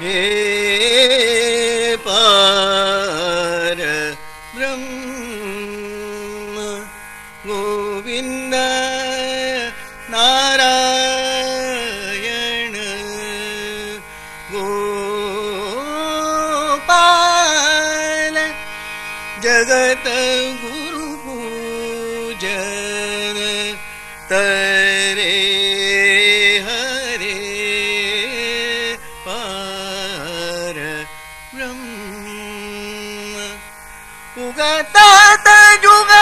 हे पार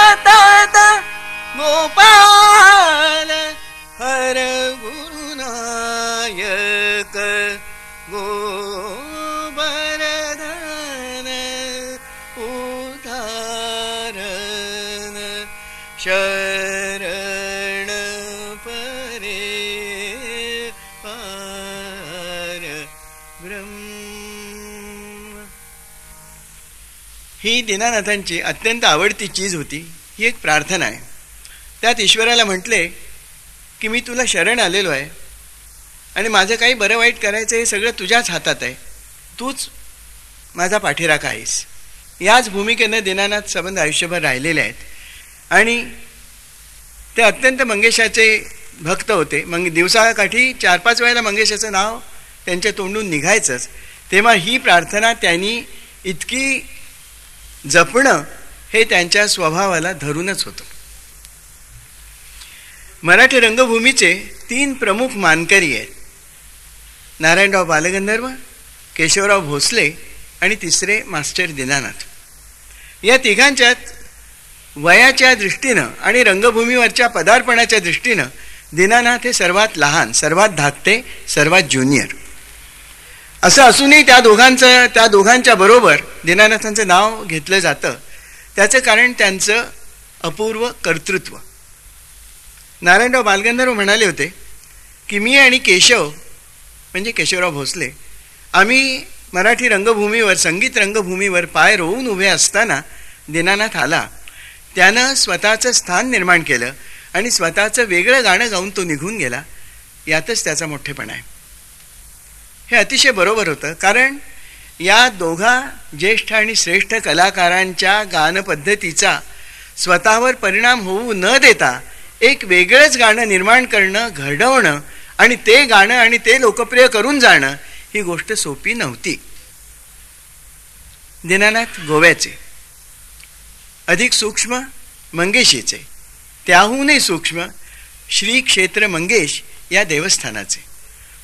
जुगतात गोपाल हर गुरुनायक गोबरधन उदाहरण शरण परे पार ब्रह्म। ही दीनानाथांची अत्यंत आवडती चीज होती. ही एक प्रार्थना आहे. त्यात ईश्वराला म्हटले की मी तुला शरण आलेलो आहे आणि माझं काही बरं वाईट करायचं हे सगळं तुझ्याच हातात आहे. तूच माझा पाठीराखा आहेस. याच भूमिकेनं दीनानाथ संबंध आयुष्यभर राहिलेले आहेत. आणि ते अत्यंत मंगेशाचे भक्त होते. मग दिवसाकाठी चार पाच वेळेला मंगेशाचं नाव त्यांच्या तोंडून निघायचंच. तेव्हा ही प्रार्थना त्यांनी इतकी जपणं हे त्यांच्या स्वभावाला धरूनच होतं. मराठी रंगभूमीचे तीन प्रमुख मानकरी आहेत. नारायणराव बालगंधर्व केशवराव भोसले आणि तिसरे मास्टर दीनानाथ. या तिघांच्यात वयाच्या दृष्टीनं आणि रंगभूमीवरच्या पदार्पणाच्या दृष्टीनं दीनानाथ हे सर्वात लहान सर्वात धाकटे सर्वात ज्युनियर. असं असूनही त्या दोघांचं त्या दोघांच्या बरोबर दीनानाथांचं नाव घेतलं जातं. त्याचं कारण त्यांचं अपूर्व कर्तृत्व. नारायणराव बालगंधर्व म्हणाले होते की मी आणि केशव म्हणजे केशवराव भोसले आम्ही मराठी रंगभूमीवर संगीत रंगभूमीवर पाय रोवून उभे असताना दीनानाथ आला. त्यानं स्वतःचं स्थान निर्माण केलं आणि स्वतःचं वेगळं गाणं गाऊन तो निघून गेला. यातच त्याचा मोठेपणा आहे. हे अतिशय बरोबर होतं कारण या दोघा ज्येष्ठ आणि श्रेष्ठ कलाकारांच्या गानपद्धतीचा स्वतःवर परिणाम होऊ न देता एक वेगळंच गाणं निर्माण करणं घडवणं आणि ते गाणं आणि ते लोकप्रिय करून जाणं ही गोष्ट सोपी नव्हती. दीनानाथ गोव्याचे. अधिक सूक्ष्म मंगेशीचे. त्याहूनही सूक्ष्म श्री क्षेत्र मंगेश या देवस्थानाचे.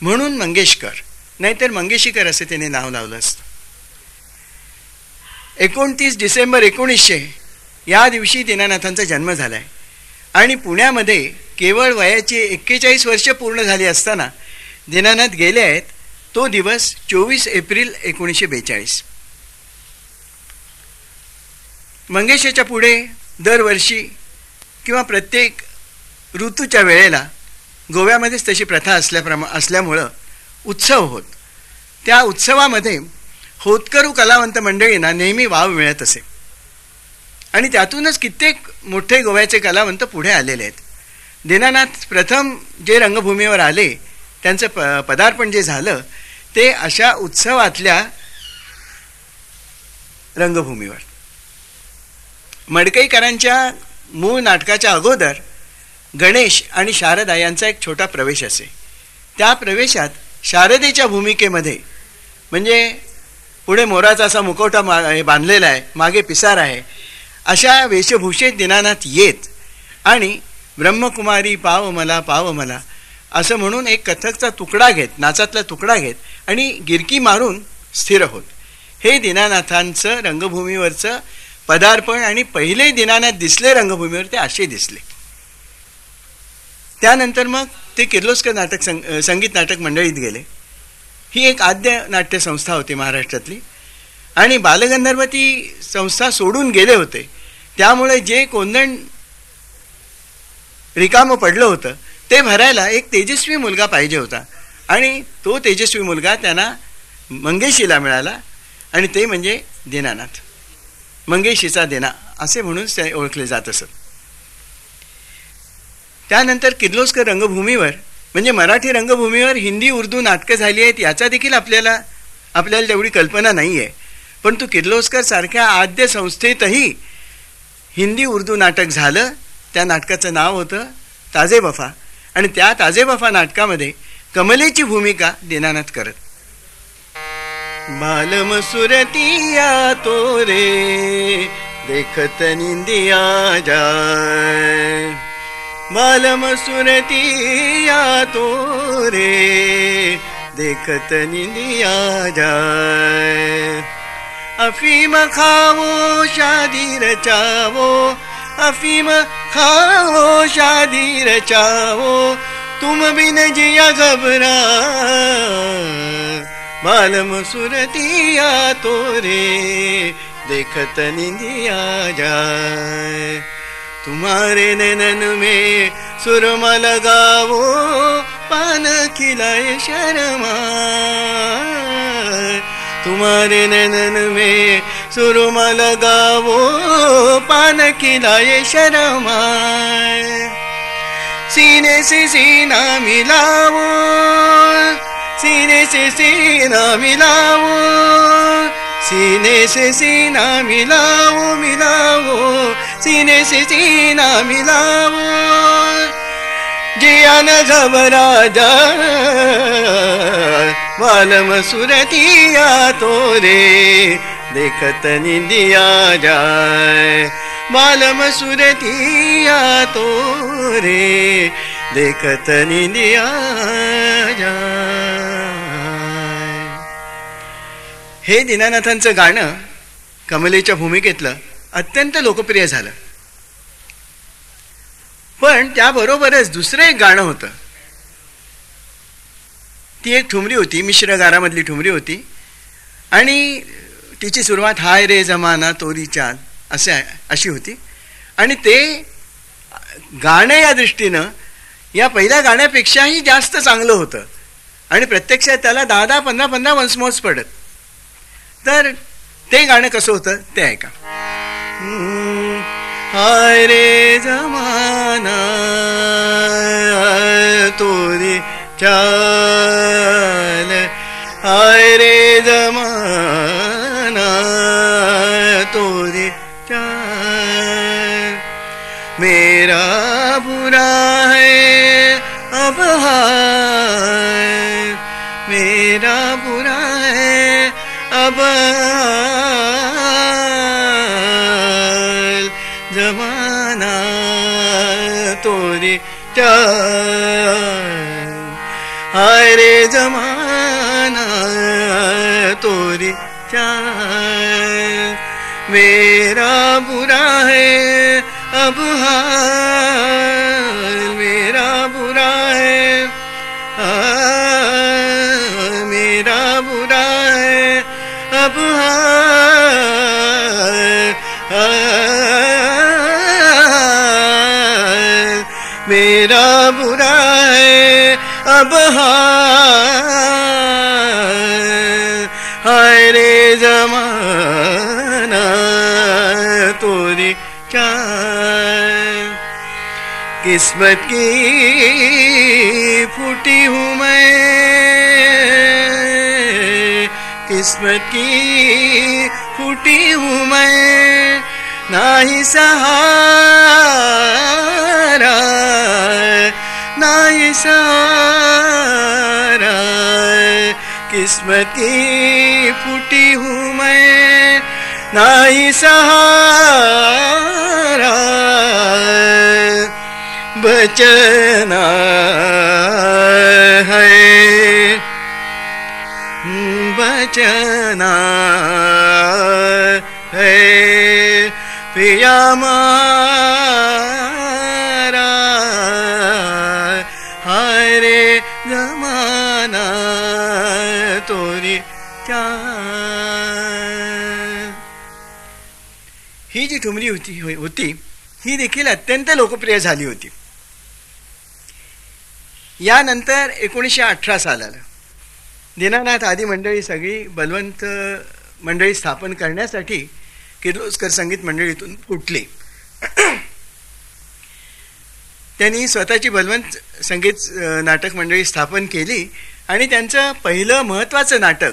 म्हणून मंगेशकर नाहीतर मंगेशीकर असे त्याने नाव लावलं असतं. एकोणतीस डिसेंबर एकोणीसशे या दिवशी दीनानाथांचा जन्म झाला आहे आणि पुण्यामध्ये केवळ वयाची एक्केचाळीस वर्ष पूर्ण झाली असताना दीनानाथ गेले आहेत तो दिवस चोवीस एप्रिल एकोणीसशे बेचाळीस. मंगेशाच्या पुढे दरवर्षी किंवा प्रत्येक ऋतूच्या वेळेला गोव्यामध्येच तशी प्रथा असल्याप्रमा असल्यामुळं उत्सव होत. त्या उत्सवामध्ये होतकरू कलावंत मंडळींना नेहमी वाव मिळत असे. आणि त्यातूनच कित्येक मोठे गोव्याचे कलावंत पुढे आलेले आहेत. दीनानाथ प्रथम जे रंगभूमीवर आले त्यांचं प पदार्पण जे झालं ते अशा उत्सवातल्या रंगभूमीवर. मडकईकरांच्या मूळ नाटकाच्या अगोदर गणेश आणि शारदा यांचा एक छोटा प्रवेश असे. त्या प्रवेशात शारदेच्या भूमिकेमध्ये म्हणजे पुढे मोराचा असा मुखवटा मा बांधलेला आहे मागे पिसार आहे अशा वेशभूषेत दिनानाथ येत आणि ब्रह्मकुमारी पाव मला पाव मला असं म्हणून एक कथकचा तुकडा घेत नाचातला तुकडा घेत आणि गिरकी मारून स्थिर होत. हे दीनानाथांचं रंगभूमीवरचं पदार्पण आणि पहिले दिनानाथ दिसले रंगभूमीवर ते असे दिसले. त्यानंतर मग ते किर्लोस्कर नाटक संग संगीत नाटक मंडळीत गेले. ही एक आद्य नाट्यसंस्था होती महाराष्ट्रातली. आणि बालगंधर्व ती संस्था सोडून गेले होते. त्यामुळे जे कोंदण रिकामं पडलं होतं ते भरायला एक तेजस्वी मुलगा पाहिजे होता. आणि तो तेजस्वी मुलगा त्यांना मंगेशीला मिळाला आणि ते म्हणजे दीनानाथ. मंगेशीचा देना असे म्हणून ते ओळखले जात असत. त्यानंतर किर्लोस्कर रंगभूमीवर म्हणजे मराठी रंगभूमीवर हिंदी उर्दू नाटकं झाली आहेत याचा देखील आपल्याला आपल्याला तेवढी कल्पना नाही आहे परंतु किर्लोस्कर सारख्या आद्य संस्थेतही हिंदी उर्दू नाटक झालं त्या नाटकाचं नाव होतं ताजे बफा आणि त्या ताजे बफा नाटकामध्ये कमलेची भूमिका दीनानाथ करत. बालम सुरतिया तो रे देखत निंदिया जाय. बालम सुरतिया तो रे देखत निंदिया जाय अफीम खाओ शादी रचाओ अफीम खाओ शादी रचाओ तुम बिन जिया घबरा। बालम सुरतिया तो रे देखत निंदिया जाए तुम्हारे नैनन में सुरमा लगाओ पान खिलाए शर्मा। तुम्हारे नैनन में सुरमा लगाओ पान खिलाए शर्मा। सीने से सीना मिलाओ सीने से सीना मिलाओ। सीने सीना मिलाओ मिलाओ सीने सीना मिलाओ जिया न घबरा जा बालम सुरतिया तोरे देखत निंदिया जाए बालम सुरतिया तोरे देखत निंदिया जाए हे दीनानाथांचं गाणं कमलेच्या भूमिकेतलं अत्यंत लोकप्रिय झालं. पण त्याबरोबरच दुसरं एक गाणं होतं. ती एक ठुमरी होती मिश्र गारामधली ठुमरी होती. आणि तिची सुरुवात हाय रे जमाना तोरी चाल असे अशी होती. आणि ते गाणं या दृष्टीनं या पहिल्या गाण्यापेक्षाही जास्त चांगलं होतं. आणि प्रत्यक्षात त्याला दहा दहा पंधरा पंधरा वंसमोज पडत. तर ते गाणं कसं होतं ते ऐका. अरे रे जमाना तोरी चाल. अरे जमाना. बल जमाना तोरी चा रे जमाना तोरी मेरा बुरा है अब हाल मेरा बुरा है अब हाय रे जमाना तोरी क्या किस्मत की फूटी हूँ मैं। किस्मत की फूटी हूँ मैं, ना ही सहारा, ना ही सहारा। किस्मत की फूटी हूँ मैं, ना ही सहारा। बचना है। वचना है पिया मारा रे जमाना तोरी ही जी ठुमरी होती होती ही देखील अत्यंत लोकप्रिय झाली होती. यानंतर एकोणीसशे अठरा सालाला दीनानाथ आदी मंडळी सगळी बलवंत मंडळी स्थापन करण्यासाठी किर्लोस्कर संगीत मंडळीतून फुटली. त्यांनी स्वतःची बलवंत संगीत नाटक मंडळी स्थापन केली आणि त्यांचं पहिलं महत्त्वाचं नाटक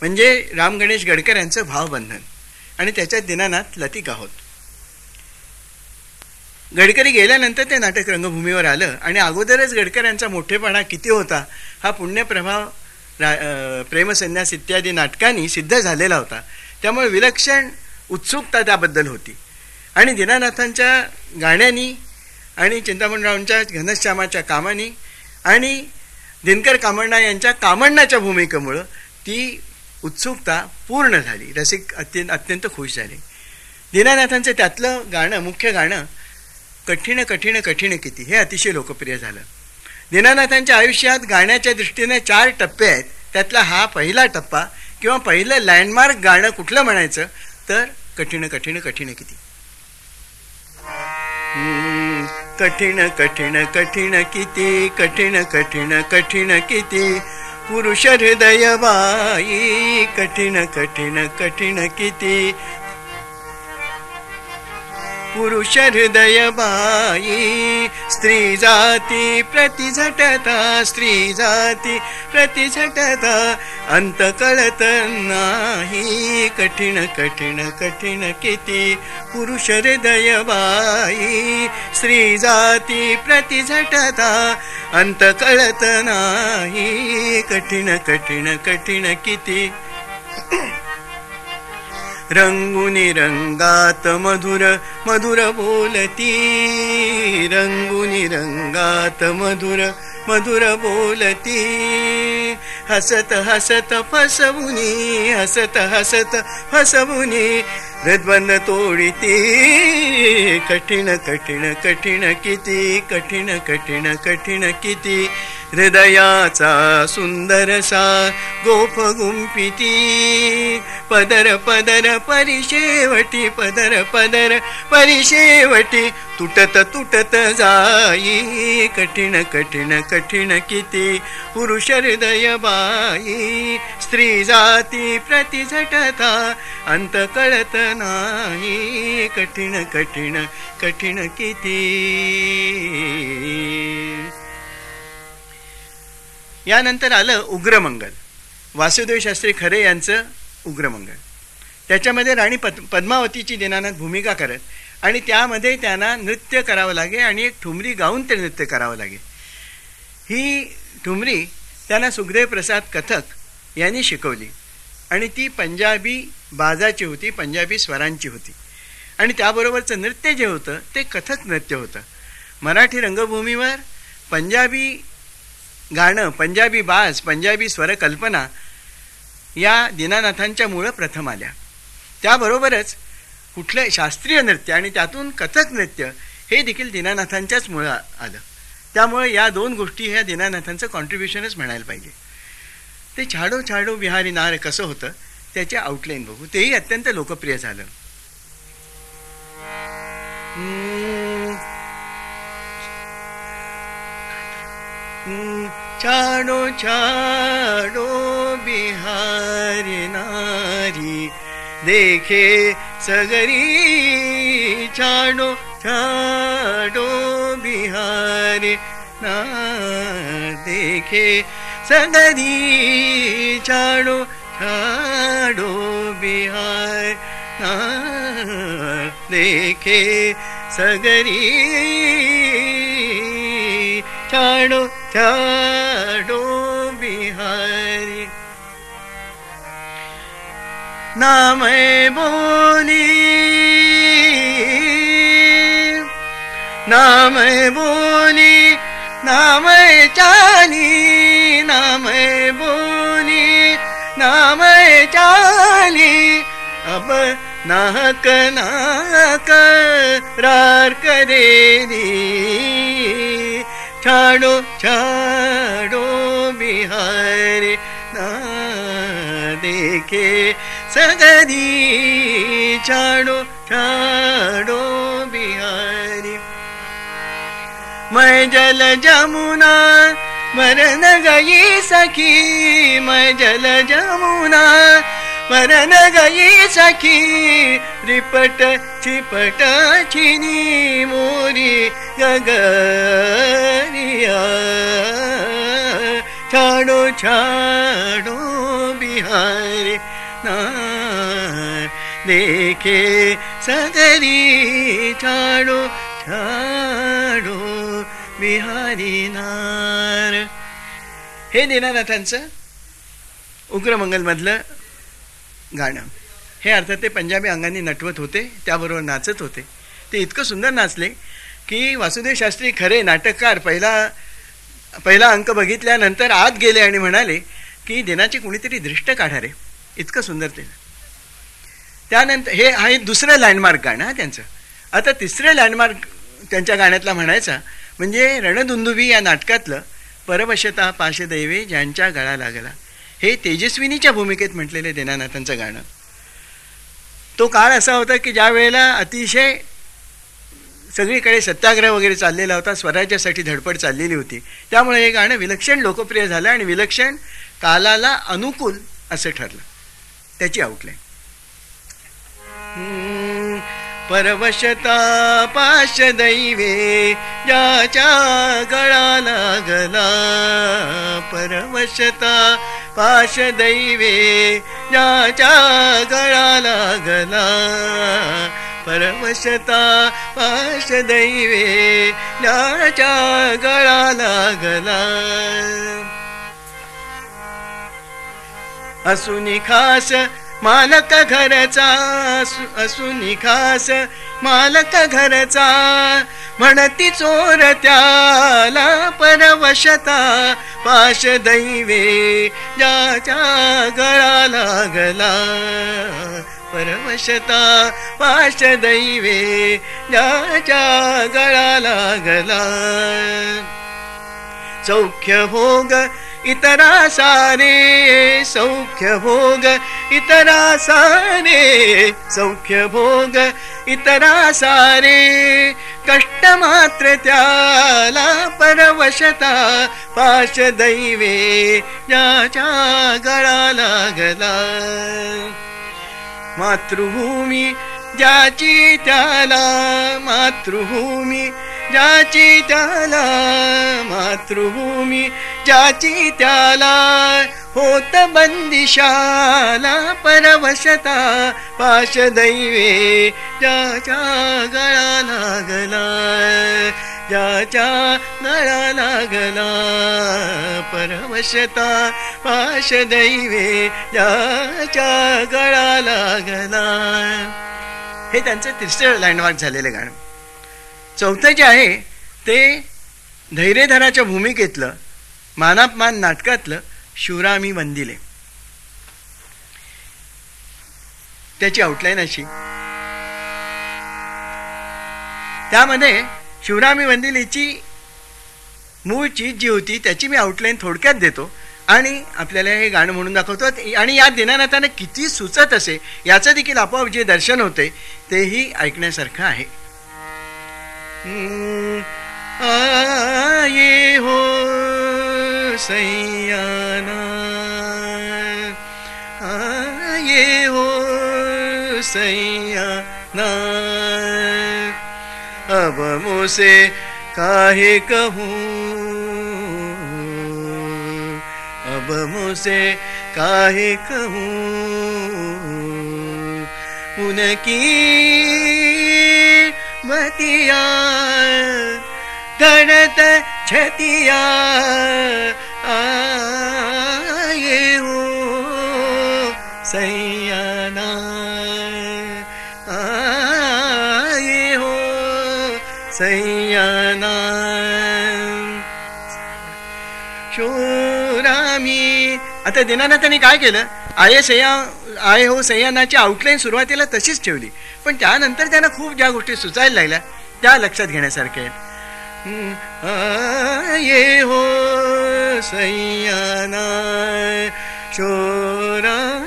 म्हणजे राम गणेश गडकर यांचं भावबंधन आणि त्याच्यात दिनानाथ लतिका होत. गडकरी गेल्यानंतर ते नाटक रंगभूमीवर आलं आणि अगोदरच गडकर यांचा मोठेपणा किती होता हा पुण्यप्रभाव प्रेमसन्यास इत्यादी नाटकांनी सिद्ध झालेला होता. त्यामुळे विलक्षण उत्सुकता त्याबद्दल होती. आणि दिनानाथांच्या गाण्यानी आणि चिंतामणरावांच्या घनश्यामाच्या कामानी आणि दिनकर कामण्णा यांच्या कामण्णाच्या भूमिकेमुळं ती उत्सुकता पूर्ण झाली. रसिक अत्यंत अत्यंत खुश झाले. दीनानाथांचं त्यातलं गाणं मुख्य गाणं कठीण कठीण कठीण किती? हे अतिशय लोकप्रिय झालं. दीनानाथांच्या आयुष्यात गाण्याच्या दृष्टीने चार टप्पे आहेत. त्यातला हा पहिला टप्पा किंवा पहिलं लँडमार्क गाणं कुठलं म्हणायचं तर कठीण कठीण कठीण किती? कठीण कठीण कठीण किती कठीण कठीण कठीण किती? पुरुष हृदय बाई कठीण कठीण कठीण किती? पुुष स्त्रीजाति प्रतिझटता स्त्रीजाति प्रतिझटता प्रति स्त्री जाी प्रति कठिण कठिण कठिण किति पुरुष स्त्रीजाति प्रतिझटता स्त्री जाी प्रति कठिण कठिन कठिण किति रंगुनी रंगात मधुर मधुर बोलती। रंगुनी रंगात मधुर मधुर बोलती हसत हसत फसवुनी हसत हसत फसवुनी हृदबंद तोडिती कठीण कठीण कठीण किती कठीण कठीण कठीण किती. हृदयाचा सुंदरसा गोफ गुंपिती पदर पदर परिशेवटी पदर पदर परिशेवटी तुटत तुटत जाई. कठीण कठीण कठीण किती. पुरुष हृदय बा आई स्त्री जाती प्रतिझटता अंत कळत नाही. कठीण कठीण कठीण किती. यानंतर आलं उग्रमंगल. वासुदेव शास्त्री खरे यांचं उग्रमंगल. त्याच्यामध्ये राणी पद पद्मावतीची दिनानाथ भूमिका करत आणि त्यामध्ये त्यांना नृत्य करावं लागे आणि एक ठुमरी गाऊन ते नृत्य करावं लागे. ही ठुमरी त्यांना सुखदेव प्रसाद कथक यांनी शिकवली. आणि ती पंजाबी बाजाची होती पंजाबी स्वरांची होती. आणि त्याबरोबरचं नृत्य जे होतं ते कथक नृत्य होतं. मराठी रंगभूमीवर पंजाबी गाणं पंजाबी बाज पंजाबी स्वरकल्पना या दीनानाथांच्या मुळं प्रथम आल्या. त्याबरोबरच कुठलं शास्त्रीय नृत्य आणि त्यातून कथक नृत्य हे देखील दीनानाथांच्याच मुळं आलं. त्यामुळे या दोन गोष्टी ह्या दिनानाथांचं कॉन्ट्रीब्युशनच म्हणायला पाहिजे. ते छाडो छाडो बिहारी नार कसं होतं त्याचे आउटलाईन बघू. तेही अत्यंत लोकप्रिय झालं. छाडो छाडो बिहारी नारी देखे सगरी छाडो छाडो बिहारी ना देखे सगरी छाडो छाडो बिहार ना देखे सगरी छाडो छाडो बिहारी। नाम बोली नाम बोली नाम चाली नाम बोली नाम चाली अब नाहक नाक रार करेली छाडो छाडो बिहारी, ना देखे सगरी। छाडो छाडो बिहारी। जल जमुना मरन गई सखी मैं जल जमुना मरन गई सखी रिपट छिपट छिनी मोरी गगरिया। छाडो छाडो बिहारी सदरी छाडो छाडो विहारीनार. हे दीनानाथांचं उग्रमंगलमधलं गाणं. हे अर्थात ते पंजाबी अंगाने नटवत होते त्याबरोबर नाचत होते. ते इतकं सुंदर नाचले की वासुदेव शास्त्री खरे नाटककार पहिला पहिला अंक बघितल्यानंतर आत गेले आणि म्हणाले की दिनाची कुणीतरी दृष्ट काढा रे. इतकं सुंदर ते. त्यानंतर हे आहे दुसरं लँडमार्क गाणं हा त्यांचं. आता तिसरं लँडमार्क त्यांच्या गाण्यातला म्हणायचा म्हणजे रणधुंदुबी या नाटकातलं परवशता पाशदैवे ज्यांच्या गळा लागला. हे तेजस्विनीच्या भूमिकेत म्हटलेले देनानाथांचं गाणं. तो काळ असा होता की ज्या वेळेला अतिशय सगळीकडे सत्याग्रह वगैरे चाललेला होता स्वराज्यासाठी धडपड चाललेली होती. त्यामुळे हे गाणं विलक्षण लोकप्रिय झालं आणि विलक्षण कालाला अनुकूल असं ठरलं. त्याची आउटलाईन परवशता पाशदैवे शता गळा लागला परवशता पाशदैवे पाश गळा लागला परवशता पाशदैवे दैवे गळा लागला असु खास मालक घरचा असू निखास मालक घरचा म्हणती चोर त्याला परवशता. पाश दैवे ज्याच्या गळा लागला. परवशता पाश दैवे ज्याच्या गळा लागला. सौख्य भोग इतरा सारे सौख्य भोग इतरा सारे सौख्य भोग इतरा सारे कष्ट मात्र त्याला परवशता पाश दैवे ज्याच्या गळा लागला. मातृभूमी ज्याची त्याला मातृभूमी ज्याची त्याला मातृभूमी ज्याची त्याला होत बंदिशाला परवशता पाश दैवे ज्याच्या गळा लागला ज्याच्या गळा लागला परवशता पाश दैवे ज्याच्या गळा लागला हे त्यांचं तिसरं लँडमार्क झालेलं गाणं. चौथं जे आहे ते धैर्यधराच्या भूमिकेतलं मानापमान नाटकातलं शिवरामी वंदिले त्याची आउटलाईन अशी. त्यामध्ये शिवरामी वंदिलेची मूळ चीज जी होती त्याची मी आउटलाईन थोडक्यात देतो. आणि आपल्याला हे गाणं म्हणून दाखवतो. आणि या दिनानाथाने किती सुचत असे याचं देखील आपोआप जे दर्शन होते तेही ऐकण्यासारखं आहे. आए हो सैयाना। आए हो सैयाना। अब मुझसे काहे कहूँ? अब मुझसे काहे कहूँ? उनकी बतिया गणत छतिया आता त्यांनी काय केलं? आय सह्या आय हो सह्यानाची आउटलाईन सुरुवातीला तशीच ठेवली. पण त्यानंतर त्यांना खूप ज्या गोष्टी सुचायला लागल्या त्या लक्षात घेण्यासारख्या आहेत. ये हो सह्याना शोरामी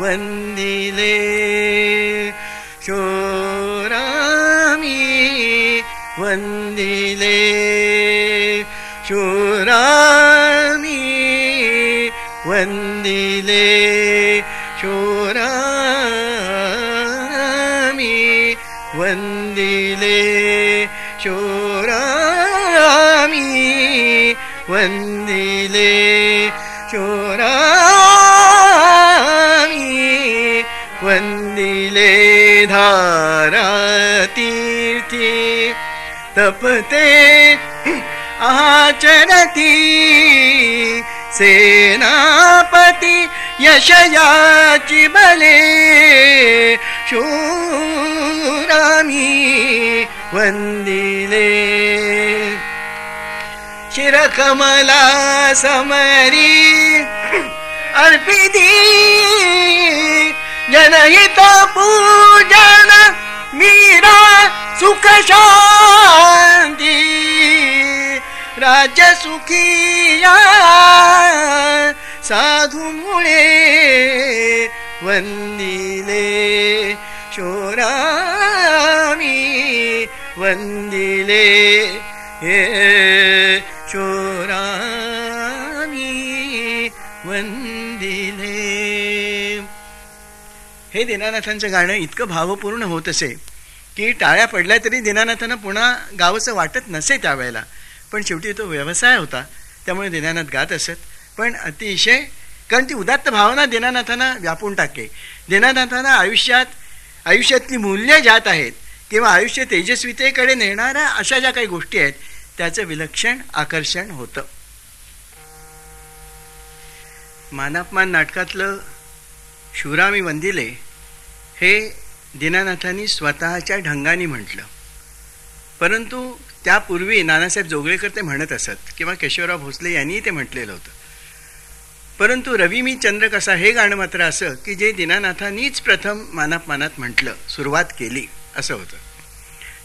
वंदिले शोरामी वंदिले. नीले शोरामि वन्दिले शोरामि वन्दिले चोरामि वन्दिले धारतीर्थी तपते आचरति सेनापती यशयाची बले शूरामी वंदिले शिरकमला समरी अर्पिती जनहित पूजन मीरा सुख शांती राज्य सुखिया साधू मुळे वंदिले शोरामी वंदिले हे शोरामी वंदिले. हे दीनानाथांचं गाणं इतकं भावपूर्ण होत असे की टाळ्या पडल्या तरी दीनानाथांना पुन्हा गावचं वाटत नसे त्यावेळेला. पण शेवटी तो व्यवसाय होता. त्यामुळे दीनानाथ गात असत. पण अतिशय कारण ती उदात्त भावना दीनानाथांना व्यापून टाके. दीनानाथांना आयुष्यात आयुष्यातली मूल्य ज्यात आहेत किंवा आयुष्य तेजस्वितेकडे नेणाऱ्या अशा ज्या काही गोष्टी आहेत त्याचं विलक्षण आकर्षण होतं. मानापमान नाटकातलं शिवरामी वंदिले हे दीनानाथांनी स्वतःच्या ढंगाने म्हटलं. परंतु त्यापूर्वी नानासाहेब जोगळेकर ते म्हणत असत किंवा केशवराव भोसले यांनी ते म्हटलेलं होतं. परंतु रवी मी चंद्र कसा हे गाणं मात्र असं की जे दीनानाथांनीच प्रथम मानापमानात म्हटलं सुरुवात केली असं होतं.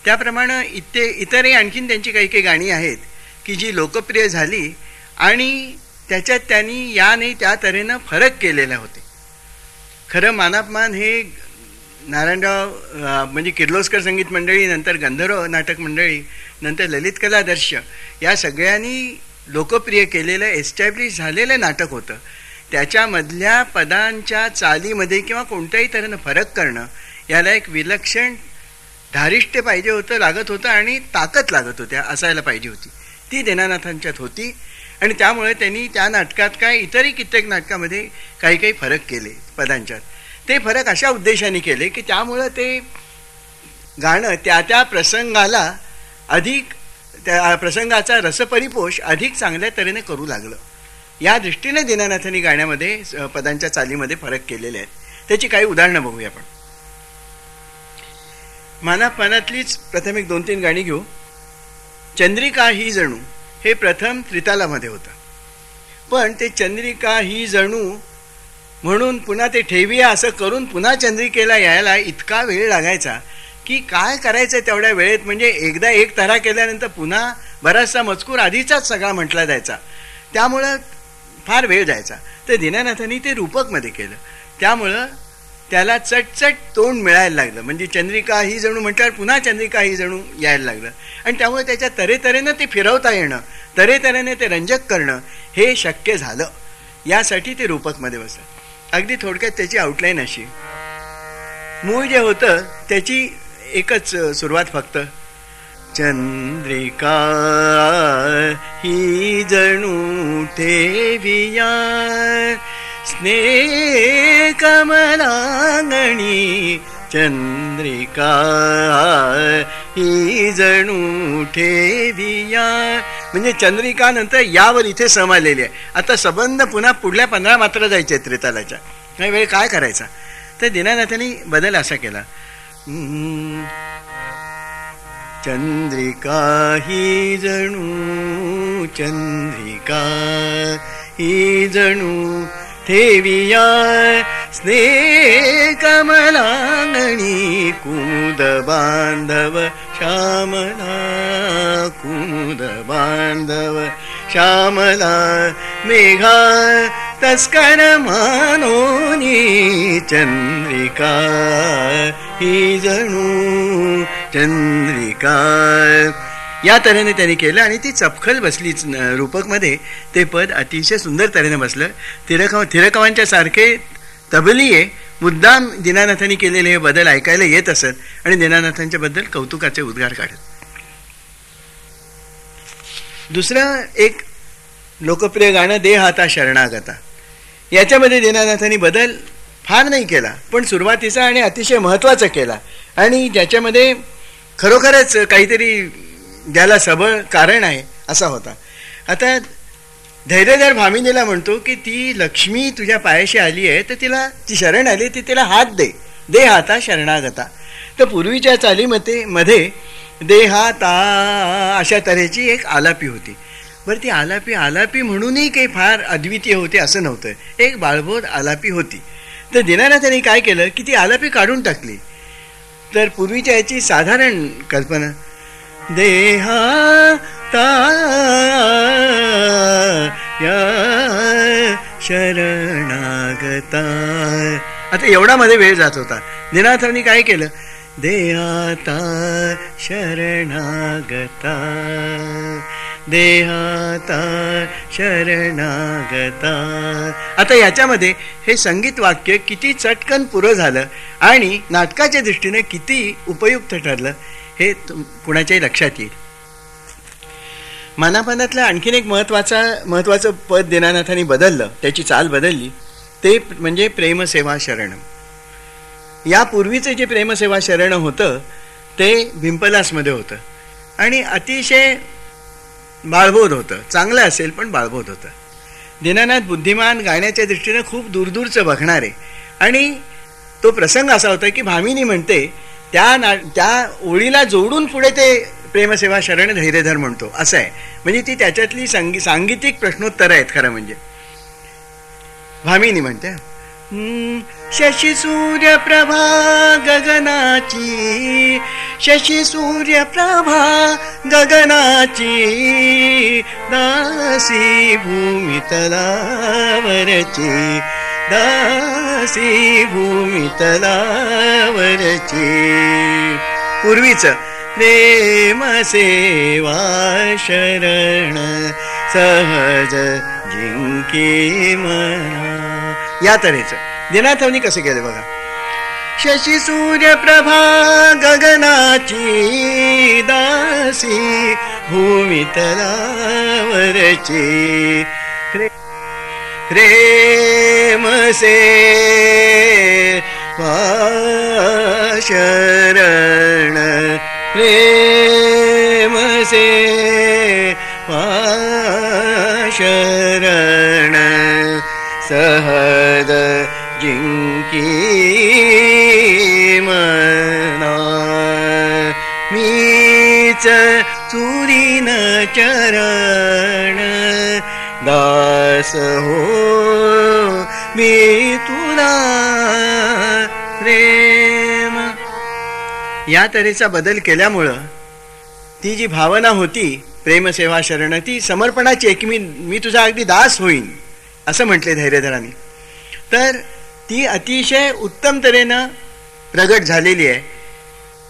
त्याप्रमाणे इते इतरही आणखीन त्यांची काही काही गाणी आहेत की जी लोकप्रिय झाली आणि त्याच्यात त्यांनी या नाही त्या तऱ्हेनं फरक केलेला होते. खरं मानापमान हे नारायणराव म्हणजे किर्लोस्कर संगीत मंडळी नंतर गंधर्व नाटक मंडळी नंतर ललित कला दर्श या सगळ्यांनी लोकप्रिय केलेलं एस्टॅब्लिश झालेलं नाटक होतं. त्याच्यामधल्या पदांच्या चालीमध्ये किंवा कोणत्याही तऱ्हेनं फरक करणं याला एक विलक्षण धारिष्ट्य पाहिजे होतं लागत होतं आणि ताकद लागत होत्या असायला पाहिजे होती. ती देनानाथांच्यात होती आणि त्यामुळे त्यांनी त्या नाटकात काय इतरही कित्येक नाटकामध्ये काही काही फरक केले पदांच्यात. ते फरक अशा उद्देशाने केले की त्यामुळं ते गाणं त्या त्या प्रसंगाला अधिक त्या प्रसंगाचा रसपरिपोष अधिक चांगल्या तऱ्हेने करू लागलं. या दृष्टीने दीनानाथांनी गाण्यामध्ये पदांच्या चालीमध्ये फरक केलेले आहेत. त्याची काही उदाहरणं बघूया आपण. मानापानातलीच प्रथम एक दोन तीन गाणी घेऊ. चंद्रिका ही जणू हे प्रथम त्रितालामध्ये होतं. पण ते चंद्रिका ही जणू म्हणून पुन्हा ते ठेवीया असं करून पुन्हा चंद्रिकेला यायला इतका वेळ लागायचा की काय करायचं तेवढ्या वेळेत? म्हणजे एकदा एक तरा केल्यानंतर पुन्हा बराचसा मजकूर आधीचाच सगळा म्हटला जायचा. त्यामुळं फार वेळ जायचा. तर दिनानाथांनी ते रूपकमध्ये केलं. त्यामुळं त्याला चटचट तोंड मिळायला लागलं. म्हणजे चंद्रिका ही जणू म्हटल्यावर पुन्हा चंद्रिका ही जणू यायला लागलं. आणि त्यामुळे त्याच्या तऱ्हेतऱ्हेनं ते फिरवता येणं तऱ्हेतऱ्हेने ते रंजक करणं हे शक्य झालं. यासाठी ते रूपकमध्ये बसलं. अगदी थोडक्यात त्याची आउटलाईन अशी. मूळ जे होतं त्याची एकच सुरुवात फक्त. चंद्रिका ही जणू ठेविया. स्नेह कमलांगणी चंद्रिका ही जणू ठेविया. म्हणजे चंद्रिका नंतर यावर इथे सम आलेली आहे. आता संबंध पुन्हा पुढल्या पंधरा मात्र जायचे त्रितालाच्या. काही वेळ काय करायचा? तर दिनानाथांनी बदल असा केला. चंद्रिका ही जणू चंद्रिका ही जणू हेविया स्नेहकमलाङ्गणी कुमुदबान्धव श्यामला कुमुदबान्धव श्यामला मेघा तस्करमानोनी चन्द्रिका हि जनु चन्द्रिका या तऱ्हेने त्यांनी केलं आणि ती चपखल बसलीच रूपकमध्ये. ते पद अतिशय सुंदर तऱ्हेने बसलं. तिरकव थिरकवांच्या सारखे तबलीये. मुद्दाम दिनानाथांनी केलेले हे बदल ऐकायला येत असत आणि दिनानाथांच्या बद्दल कौतुकाचे उद्गार काढत. दुसरं एक लोकप्रिय गाणं देह हाता शरणागता. याच्यामध्ये दिनानाथांनी बदल फार नाही केला पण सुरुवातीचा आणि अतिशय महत्त्वाचा केला. आणि ज्याच्यामध्ये खरोखरच काहीतरी ज्याला सबळ कारण आहे असा होता. आता धैर्यधर भामिनीला म्हणतो की ती लक्ष्मी तुझ्या पायाशी आली आहे तर तिला ती शरण आली ती तिला हात दे. दे हाता शरणागता. तर पूर्वीच्या चालीमध्ये मध्ये देहाता अशा तऱ्हेची एक आलापी होती. बरं ती आलापी आलापी म्हणूनही काही फार अद्वितीय होते असं नव्हतं. एक बाळबोध आलापी होती. तर दिनानाथांनी काय केलं की ती आलापी काढून टाकली. तर पूर्वीच्या याची साधारण कल्पना देहा या शरणागता आता एवढा मध्ये वेळ जात होता. निनाथांनी काय केलं? देहाता शरणागता देहाता शरणागता आता याच्यामध्ये हे संगीत वाक्य किती चटकन पुरं झालं आणि नाटकाच्या दृष्टीने किती उपयुक्त ठरलं? हे कुणाच्याही लक्षात येईल. मानापानातलं आणखीन एक महत्त्वाचा महत्वाचं पद दिनानाथांनी बदललं त्याची चाल बदलली ते म्हणजे प्रेमसेवा शरण. यापूर्वीचं जे प्रेमसेवा शरण होतं ते भिंपलासमध्ये होतं. आणि अतिशय बाळबोध होतं. चांगलं असेल पण बाळबोध होतं. दीनानाथ बुद्धिमान गाण्याच्या दृष्टीनं खूप दूरदूरचं बघणारे. आणि तो प्रसंग असा होता की भामिनी म्हणते त्या ना त्या ओळीला जोडून पुढे ते प्रेमसेवा शरण धैर्यधर म्हणतो. असं आहे म्हणजे ती त्याच्यातली सांगी सांगीतिक प्रश्नोत्तर आहेत खरं म्हणजे. भामिनी म्हणते शशी सूर्य प्रभा गगनाची शशी सूर्य प्रभा गगनाची दासी भूमितलावरची दासी भूमी तलावरची. पूर्वीच प्रेम सेवा शरण सहज जिंकी मना. या तऱ्हेचं. दिनाथवनी कसं केलं बघा? शशी सूर्य प्रभा गगनाची दासी भूमी तलावरची. प्रेम से शरण प्रेम से शरण सहद जिंकी मना मीच चुरीन चरण। दास हो या तऱ्हेचा बदल केल्यामुळं ती जी भावना होती प्रेमसेवा शरण ती समर्पणाची एक मी मी तुझा अगदी दास होईन असं म्हटले धैर्यधरांनी. तर ती अतिशय उत्तम तऱ्हेनं प्रगट झालेली आहे.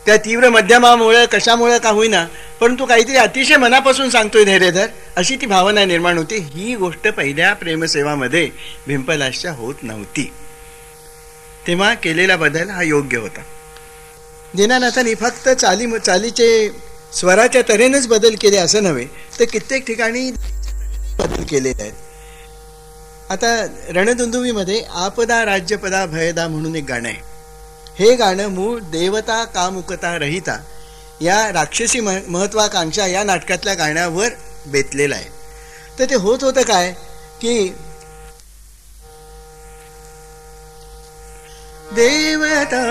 त्या तीव्र मध्यमामुळं कशामुळं का होईना परंतु काहीतरी अतिशय मनापासून सांगतोय धैर्यधर अशी ती भावना निर्माण होती. ही गोष्ट पहिल्या प्रेमसेवामध्ये भिंपलाशच्या होत नव्हती. तेव्हा केलेला बदल हा योग्य होता. दीनानाथांनी फक्त चाली चालीचे स्वराच्या तऱ्हेनच बदल केले असं नव्हे तर कित्येक ठिकाणी बदल केलेले आहेत. आता रणदुंदुवीमध्ये आपदा राज्यपदा भयदा म्हणून एक गाणं आहे. हे गाणं मूळ देवता कामुकता रहिता या राक्षसी महत्वाकांक्षा या नाटकातल्या गाण्यावर बेतलेलं आहे. तर ते होत होतं काय? की देवता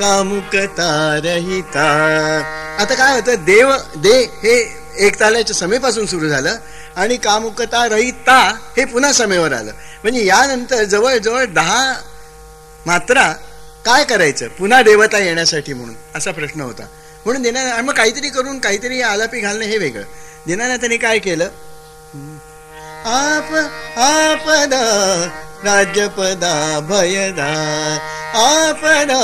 कामुकता रहिता आता काय होतं देव दे हे एक तालाच्या समेपासून सुरू झालं आणि कामुकता रहिता हे पुन्हा समेवर आलं. म्हणजे यानंतर जवळजवळ दहा मात्रा काय करायचं? पुन्हा देवता येण्यासाठी म्हणून असा प्रश्न होता. म्हणून दिना मग काहीतरी करून काहीतरी आलापी घालणं हे वेगळं. दिनानाथाने काय केलं? आप आपदा राज्यपदा भयदा आपदा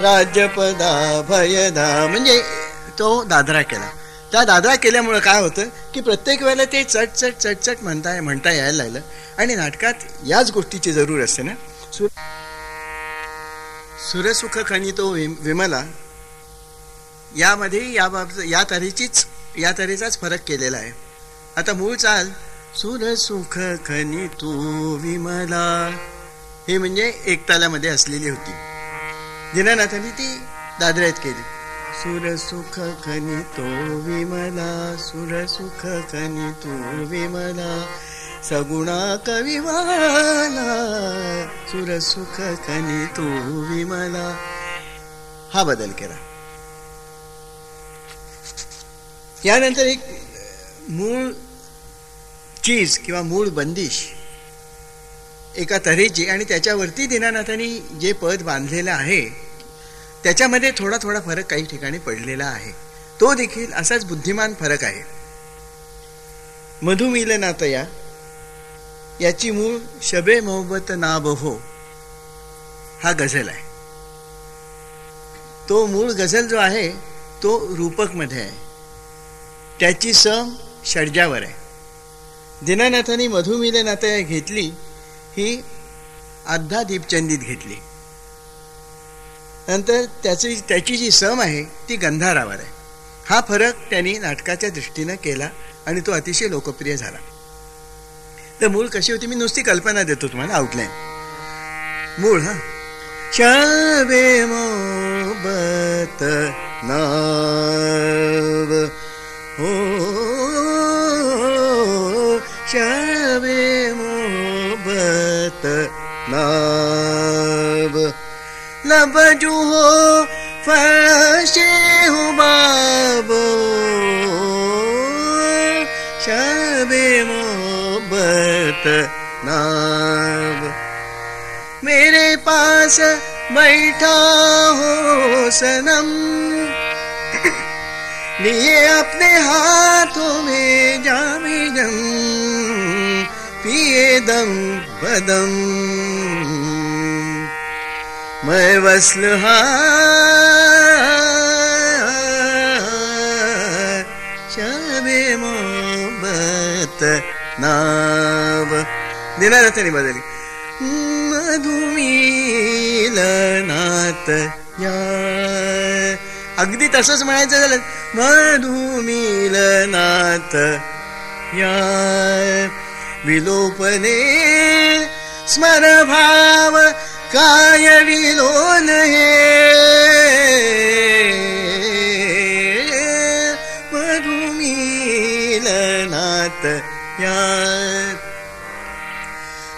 राज्यपदा भयदा. म्हणजे तो दादरा केला. त्या दादरा केल्यामुळं काय होतं की प्रत्येक वेळेला ते चटचट चटचट म्हणताय म्हणता म्हणता यायला लागलं. आणि नाटकात याच गोष्टीची जरूर असते ना. सुर सुरसुख खणी तो विमला. यामध्ये याबाबत या तऱ्हेचीच या तऱ्हेचाच फरक केलेला आहे. आता मूळ चाल सुरसुख खनी तो विमला. हे म्हणजे एकतालामध्ये असलेली होती. दिनानाथांनी ती दादऱ्यात केली. सुख खनी तो विमला सुख खनी तो विमला. सगुणा कविवाला सुख खनी तो विमला. हा बदल केला. यानंतर एक मूळ चीज किंवा मूळ बंदिश एका तऱ्हेची आणि त्याच्यावरती दीनानाथांनी जे पद बांधलेलं आहे त्याच्यामध्ये थोडा थोडा फरक काही ठिकाणी पडलेला आहे. तो देखील असाच बुद्धिमान फरक आहे. मधुमिलनातया याची मूळ शबे मोहब्बत ना बहो हा गझल आहे. तो मूळ गझल जो आहे तो रूपकमध्ये आहे. त्याची सम षडजावर आहे. दिनानाथांनी मधुमिलनातया घेतली ही अर्धा दीपचंदीत घेतली. नंतर त्याची त्याची जी सम आहे ती गंधारावर आहे. हा फरक त्यांनी नाटकाच्या दृष्टीनं केला आणि तो अतिशय लोकप्रिय झाला. तर मूळ कशी होती? मी नुसती कल्पना देतो तुम्हाला आउटलाईन मूळ हा? शाबे मोबत नाव हो लबजू हो फशे हो बाबो। शबे मोहब्बत नाव मेरे पास बैठा हो सनम। लिए अपने हाथों में जामे जम पिए दम बदम। मैं वसल शबे मोहब्बत नाव। दिनानाथाने बदली। मधुमीलनाथ या। अगदी तसंच म्हणायचं झालं मधुमीलनाथ या। विलोपने स्मरभाव काय विलोन हे मधुमीलनाथ या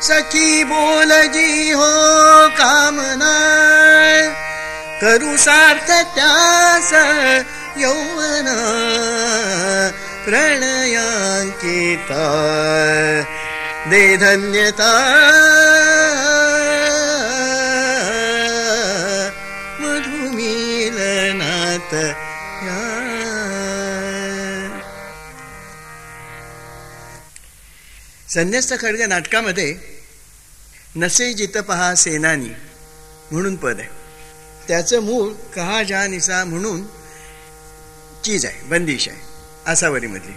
सखी बोलजी हो कामना करू सार्थ त्यास यौवना प्रणयांकिता दे धन्यता संन्यस्त खडगे नाटकामध्ये नसे जित पहा सेनानी म्हणून पद आहे. त्याचं मूळ कहा जा निसा म्हणून चीज आहे बंदिश आहे आसावरीमधली.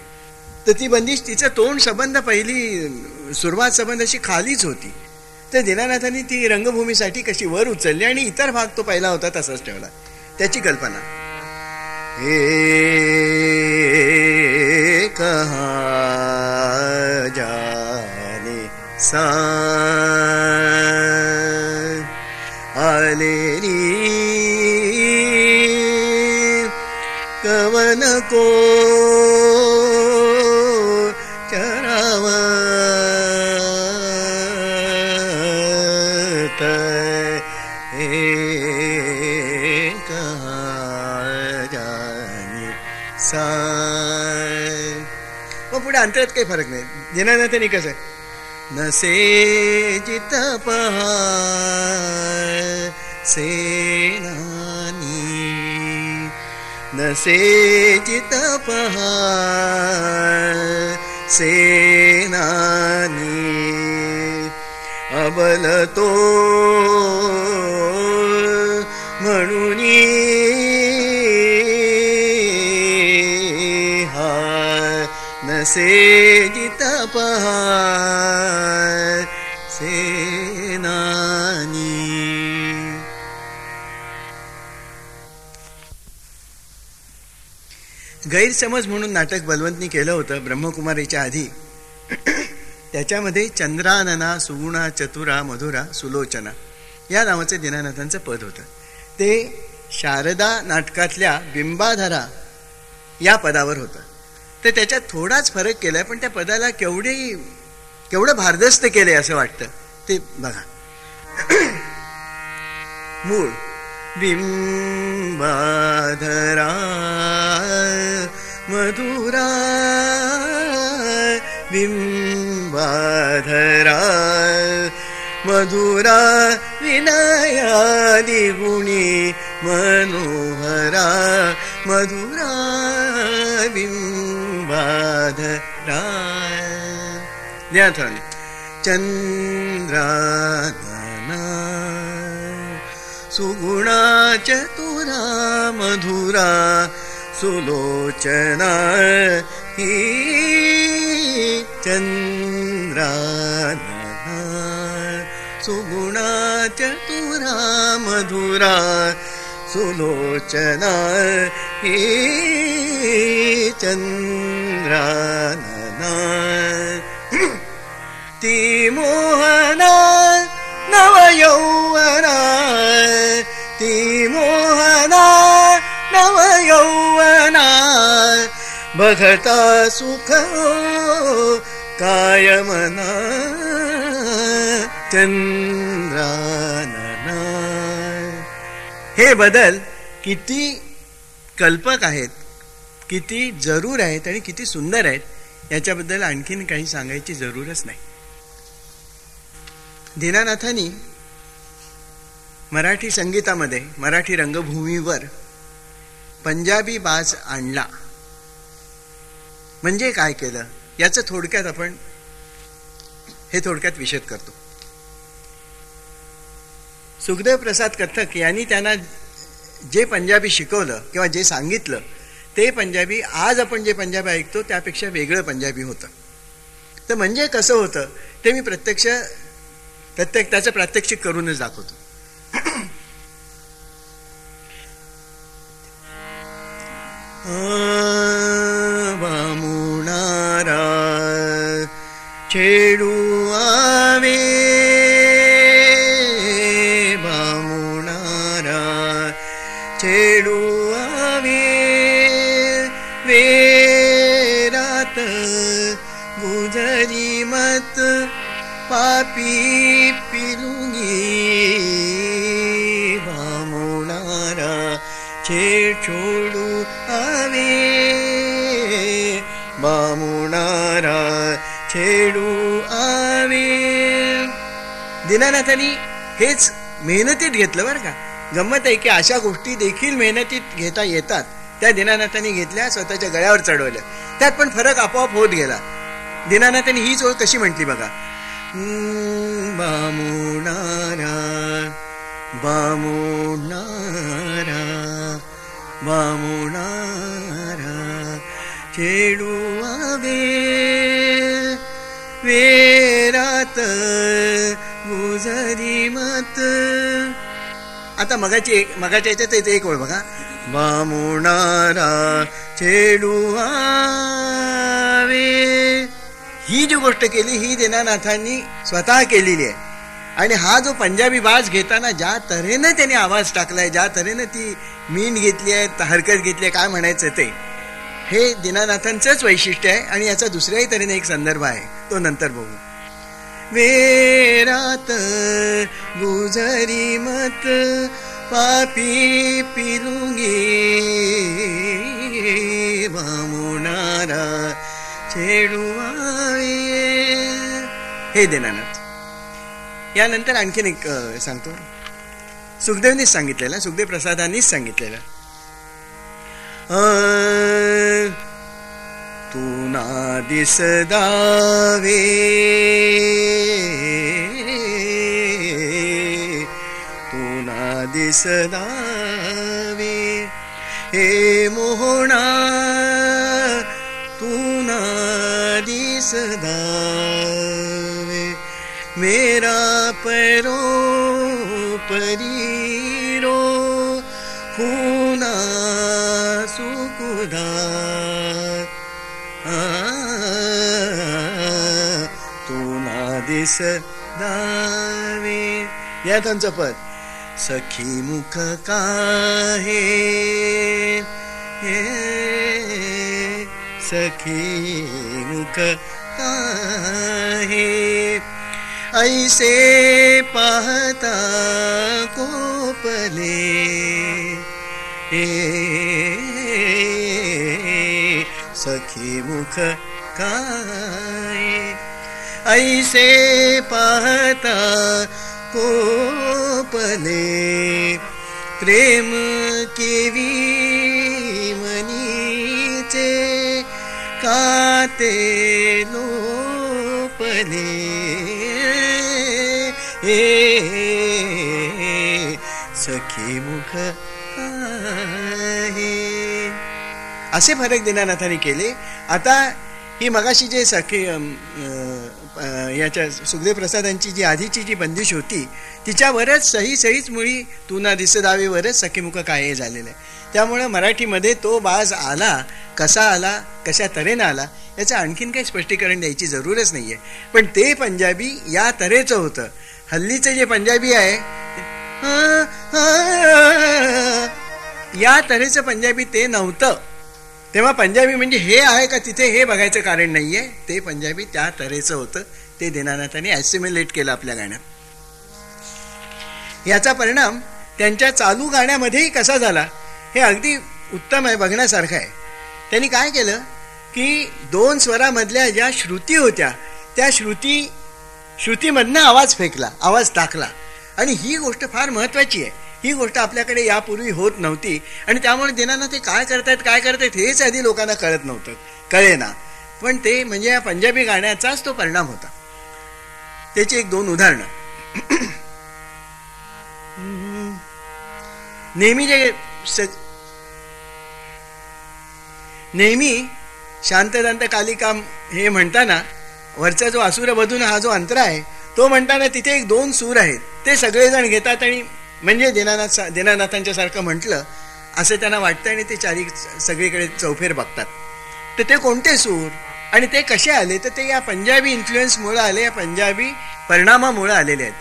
तर ती बंदिश तिचं तोंड संबंध पहिली सुरुवात संबंध अशी खालीच होती. तर दिनानाथांनी ती रंगभूमीसाठी कशी वर उचलली आणि इतर भाग तो पहिला होता तसाच ठेवला. त्याची कल्पना. हे कहा जा सा आलेरी कवन को चरावत हे कहा सा मग पुढे अंतरात काही फरक नाही. दिनानाथांनी कसं आहे. न नसेजी सेनानी। न नसेजितपहा सेनानी। अबलतो हा नसेजि तपहा गैरसमज म्हणून नाटक बलवंतनी केलं होतं ब्रह्मकुमारीच्या आधी. त्याच्यामध्ये चंद्रानना सुगुणा चतुरा मधुरा सुलोचना या नावाचं दिनानाथांचं पद होतं. ते शारदा नाटकातल्या बिंबाधरा या पदावर होतं. तर त्याच्यात थोडाच फरक केलाय पण त्या पदाला केवढे केवढं भारदस्त केलंय असं वाटतं. ते बघा. मूळ. बिम्बाधरा मधुरा बिम्बाधरा मधुरा विनया मनोहरा मधुरा बिम्बाधरा। ज्ञा चन्द्रा सुगुणा चतुरा मधुरा सुलोचना ही चंद्रानना सुगुणा चतुरा मधुरा सुलोचना हे चंद्रानना ती मोहना नवयौवना बघता सुख हो, कायमना चंद्रानना. हे बदल किती कल्पक आहेत किती जरूर आहेत आणि किती सुंदर आहेत याच्याबद्दल आणखीन काही सांगायची जरूरच नाही. दीनानाथांनी मराठी संगीतामध्ये मराठी रंगभूमीवर पंजाबी बाज आणला. म्हणजे काय केलं? याचं थोडक्यात आपण हे थोडक्यात विषद करतो. सुखदेव प्रसाद कथक यांनी त्यांना जे पंजाबी शिकवलं किंवा जे सांगितलं ते पंजाबी आज आपण जे पंजाबी ऐकतो त्यापेक्षा वेगळं पंजाबी होतं. तर म्हणजे कसं होतं ते मी प्रत्यक्ष प्रत्येक त्याचं प्रात्यक्षिक करूनच दाखवतो. बाणारेडु आ वे बाणार चेडु आ गुजरी मत पापी खेळू आवे दिनानाथांनी हेच मेहनतीत घेतलं बरं का. गंमत आहे की अशा गोष्टी देखील मेहनतीत घेता येतात. त्या दिनानाथांनी घेतल्या स्वतःच्या गळ्यावर चढवल्या त्यात पण फरक आपोआप होत गेला. दिनानाथांनी हीच ओळ कशी म्हटली बघा. बामुणारा बामुणारा बामुणारा खेळू आवे वेरात गुजरी मत. आता मगाची एक मगाच्या याच्यात येते एक ओळ बघा. बामुणारा चेडू ही जी गोष्ट केली ही देनानाथांनी स्वतः केलेली आहे. आणि हा जो पंजाबी बाज घेताना ज्या तऱ्हेनं त्याने आवाज टाकलाय ज्या तऱ्हेनं ती मीन घेतली आहे हरकत घेतली आहे काय म्हणायचं ते. हे दीनानाथांचंच वैशिष्ट्य आहे आणि याचा दुसऱ्याही तऱ्हेने एक संदर्भ आहे. तो नंतर बघू. वेरात गुजरी मत पापी पिलुंगी बामुणारा छेडू हे देनानाथ. यानंतर आणखीन एक सांगतो. सुखदेवनीच सांगितलेलं सुखदेव प्रसादांनीच सांगितलेलं. ना दिस तू ना दिस हे मोहणा तू ना दिस मेरा परो परीरो खूना सुकुदा दिसदावे या त्यांचं पद. सखी मुख काहे? हे सखी मुख काहे? ऐसे पाहता कोपले। हे सखी मुख का ऐसे पाहता कोपले प्रेम केवी मनीचे काते लोपले हे सखी मुख आहे। असे फरक दिनानाथाने केले. आता ही मगाशी जे सखी याच्या सुखदेव प्रसादांची जी आधीची जी बंदिश होती तिच्यावरच सही सहीच मुळी तुना ना दिसदावेवरच सखीमुख काय झालेलं आहे त्यामुळं मराठीमध्ये तो बाज आला कसा आला कशा तऱ्हेनं आला याचं आणखीन काही स्पष्टीकरण द्यायची जरूरच नाही आहे पण ते पंजाबी या तऱ्हेचं होतं हल्लीचं जे पंजाबी आहे या तऱ्हेचं पंजाबी ते नव्हतं तेव्हा पंजाबी म्हणजे हे आहे का तिथे हे बघायचं कारण नाहीये? ते पंजाबी त्या तऱ्हेचं होतं. ते दिनानाथाने ॲसिम्युलेट केलं आपल्या गाण्यात. याचा परिणाम त्यांच्या चालू गाण्यामध्येही कसा झाला हे अगदी उत्तम आहे बघण्यासारखं आहे. त्यांनी काय केलं की दोन स्वरामधल्या ज्या श्रुती होत्या त्या श्रुती श्रुतीमधनं आवाज फेकला आवाज टाकला. आणि ही गोष्ट फार महत्वाची आहे. ही गोष्ट आपल्याकडे यापूर्वी होत नव्हती. आणि त्यामुळे दिनानं ते काय करतायत काय करतायत हेच आधी लोकांना कळत नव्हतं. कळेना. पण ते म्हणजे या पंजाबी गाण्याचाच तो परिणाम होता. त्याची एक दोन उदाहरणं. नेहमी जे नेहमी शांतदांत कालिकाम हे म्हणताना वरचा जो असुर बधून हा जो अंतरा आहे तो म्हणताना तिथे एक दोन सूर आहेत. ते सगळेजण घेतात आणि म्हणजे दीनानाथ दीनानाथांच्या सारखं म्हटलं असं त्यांना वाटतं आणि ते चारी सगळीकडे चौफेर बघतात. तर ते कोणते सूर? आणि ते कसे आले? तर ते या पंजाबी इन्फ्लुएन्समुळे आले या पंजाबी परिणामामुळे आलेले आहेत.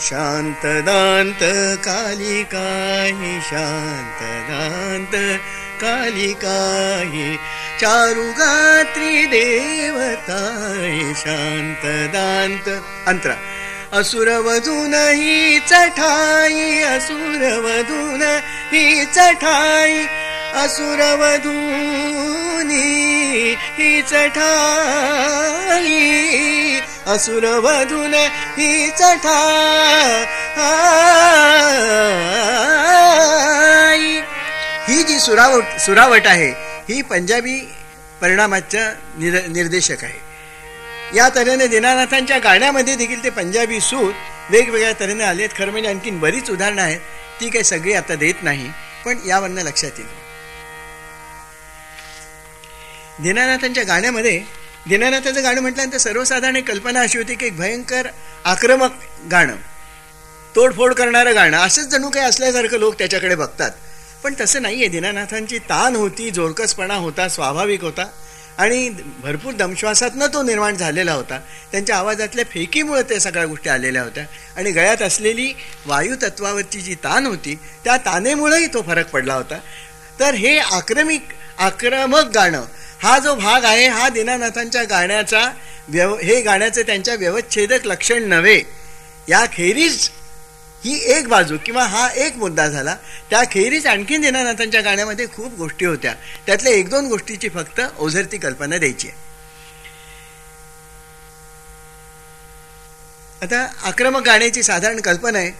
शांत दांत शांतदांत कालिकाही शांतदांत कालिकाही चारुगात्री देवताय शांतदांत अंतरा. असुरवधून ही चठाई असुरवधून ही चठाई असुरवधूनी ही चठाई असुरवधून ही चठाई. ही जी सुरावट सुरावट आहे ही पंजाबी परिणामाच्या निर्देशक आहे. या तऱ्हेने दिनानाथांच्या गाण्यामध्ये देखील ते पंजाबी सूर वेगवेगळ्या तऱ्हेने आलेत खरं म्हणजे आणखीन बरीच उदाहरणं आहेत. ती काही सगळी आता देत नाही पण यावरनं लक्षात येईल. दिनानाथांच्या गाण्यामध्ये दिनानाथाचं गाणं म्हटल्यानंतर सर्वसाधारण कल्पना अशी होती की एक भयंकर आक्रमक गाणं तोडफोड करणारं गाणं असंच जणू काही असल्यासारखं लोक त्याच्याकडे बघतात. पण तसं नाही आहे दीनानाथांची ताण होती जोरकसपणा होता स्वाभाविक होता. आणि भरपूर दमश्वासातनं तो निर्माण झालेला होता. त्यांच्या आवाजातल्या फेकीमुळे त्या सगळ्या गोष्टी आलेल्या होत्या. आणि गळ्यात असलेली वायुतत्वावरची जी ताण होती त्या तानेमुळेही तो फरक पडला होता. तर हे आक्रमिक आक्रमक गाणं हा जो भाग आहे हा दीनानाथांच्या गाण्याचा व्यव हे गाण्याचं त्यांच्या व्यवच्छेदक लक्षण नव्हे. याखेरीज ही एक बाजू किंवा हा एक मुद्दा झाला त्याखेरीज आणखीन दिनानाथांच्या गाण्यामध्ये खूप गोष्टी होत्या. त्यातल्या एक दोन गोष्टीची फक्त ओझरती कल्पना द्यायची आहे. आता आक्रमक गाण्याची साधारण कल्पना आहे.